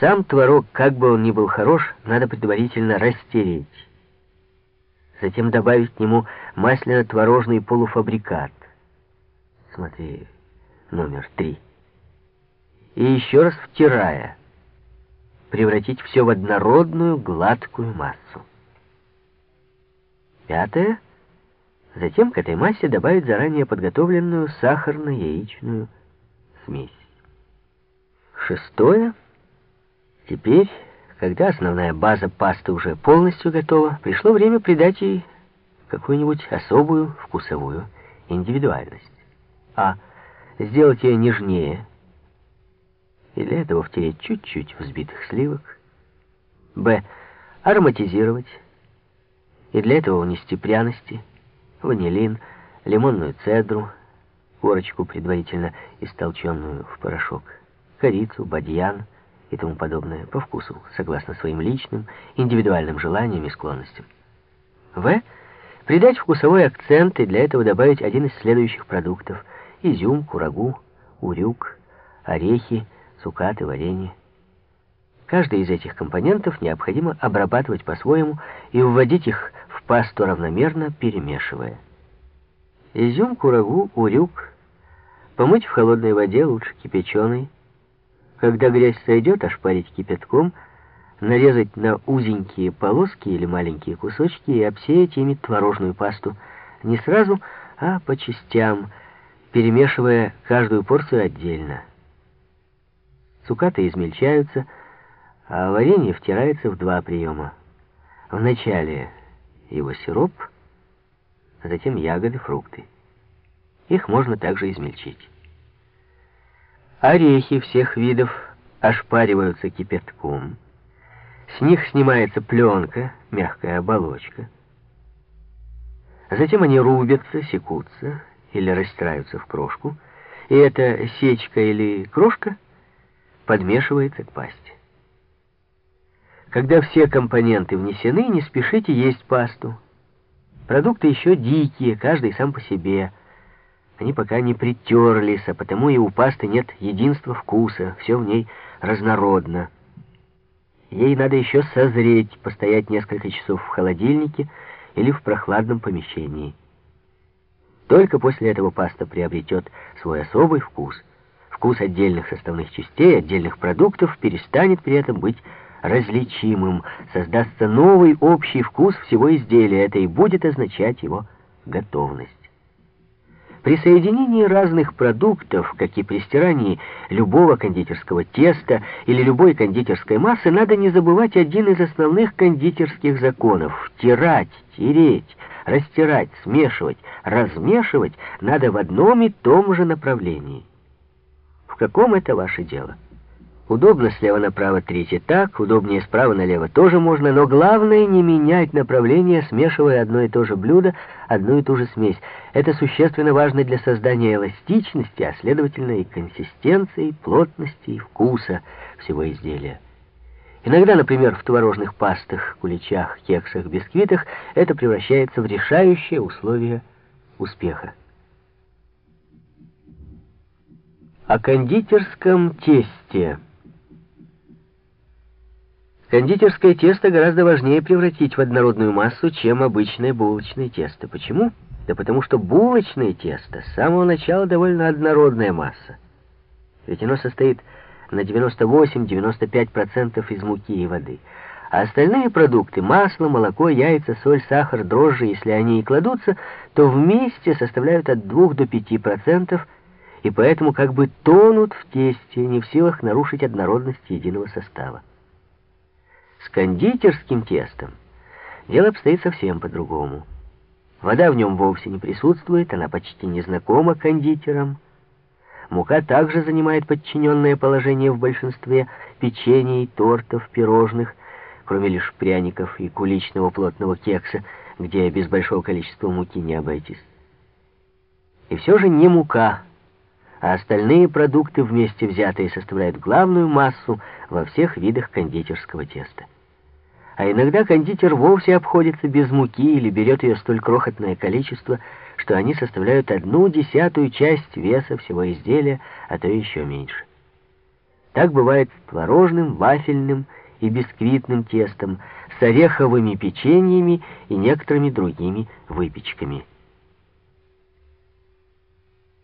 Сам творог, как бы он ни был хорош, надо предварительно растереть. Затем добавить к нему масляно-творожный полуфабрикат. Смотри, номер три. И еще раз втирая, превратить все в однородную гладкую массу. Пятое. Затем к этой массе добавить заранее подготовленную сахарно-яичную смесь. Шестое. Теперь, когда основная база пасты уже полностью готова, пришло время придать ей какую-нибудь особую вкусовую индивидуальность. А. Сделать ее нежнее. И для этого втереть чуть-чуть взбитых сливок. Б. Ароматизировать. И для этого внести пряности, ванилин, лимонную цедру, корочку предварительно истолченную в порошок, корицу, бадьян и тому подобное по вкусу, согласно своим личным, индивидуальным желаниям и склонностям. В. Придать вкусовой акцент и для этого добавить один из следующих продуктов – изюм, курагу, урюк, орехи, цукаты, варенье. Каждый из этих компонентов необходимо обрабатывать по-своему и вводить их в пасту равномерно, перемешивая. Изюм, курагу, урюк помыть в холодной воде, лучше кипяченой, когда грязь сойдет, ошпарить кипятком, нарезать на узенькие полоски или маленькие кусочки и обсеять ими творожную пасту не сразу, а по частям, перемешивая каждую порцию отдельно. Цукаты измельчаются, а варенье втирается в два приема. Вначале его сироп, а затем ягоды, фрукты. Их можно также измельчить. Орехи всех видов ошпариваются кипятком. С них снимается пленка, мягкая оболочка. Затем они рубятся, секутся или растираются в крошку, и эта сечка или крошка подмешивается к пасте. Когда все компоненты внесены, не спешите есть пасту. Продукты еще дикие, каждый сам по себе – они пока не притерлись, а потому и у пасты нет единства вкуса, все в ней разнородно. Ей надо еще созреть, постоять несколько часов в холодильнике или в прохладном помещении. Только после этого паста приобретет свой особый вкус. Вкус отдельных составных частей, отдельных продуктов перестанет при этом быть различимым. Создастся новый общий вкус всего изделия. Это и будет означать его готовность. При соединении разных продуктов, как и при стирании любого кондитерского теста или любой кондитерской массы, надо не забывать один из основных кондитерских законов. Втирать, тереть, растирать, смешивать, размешивать надо в одном и том же направлении. В каком это ваше дело? Удобно слева направо третье так, удобнее справа налево тоже можно, но главное не менять направление, смешивая одно и то же блюдо, одну и ту же смесь. Это существенно важно для создания эластичности, а следовательно и консистенции, плотности и вкуса всего изделия. Иногда, например, в творожных пастах, куличах, кексах, бисквитах это превращается в решающее условие успеха. О кондитерском тесте. Кондитерское тесто гораздо важнее превратить в однородную массу, чем обычное булочное тесто. Почему? Да потому что булочное тесто с самого начала довольно однородная масса. Ведь оно состоит на 98-95% из муки и воды. А остальные продукты, масло, молоко, яйца, соль, сахар, дрожжи, если они и кладутся, то вместе составляют от 2 до 5%, и поэтому как бы тонут в тесте, не в силах нарушить однородность единого состава. С кондитерским тестом дело обстоит совсем по-другому. Вода в нем вовсе не присутствует, она почти не знакома кондитерам. Мука также занимает подчиненное положение в большинстве печений, тортов, пирожных, кроме лишь пряников и куличного плотного кекса, где без большого количества муки не обойтись. И все же не мука, а остальные продукты вместе взятые составляют главную массу во всех видах кондитерского теста а иногда кондитер вовсе обходится без муки или берет ее столь крохотное количество, что они составляют одну десятую часть веса всего изделия, а то еще меньше. Так бывает с творожным, вафельным и бисквитным тестом, с ореховыми печеньями и некоторыми другими выпечками.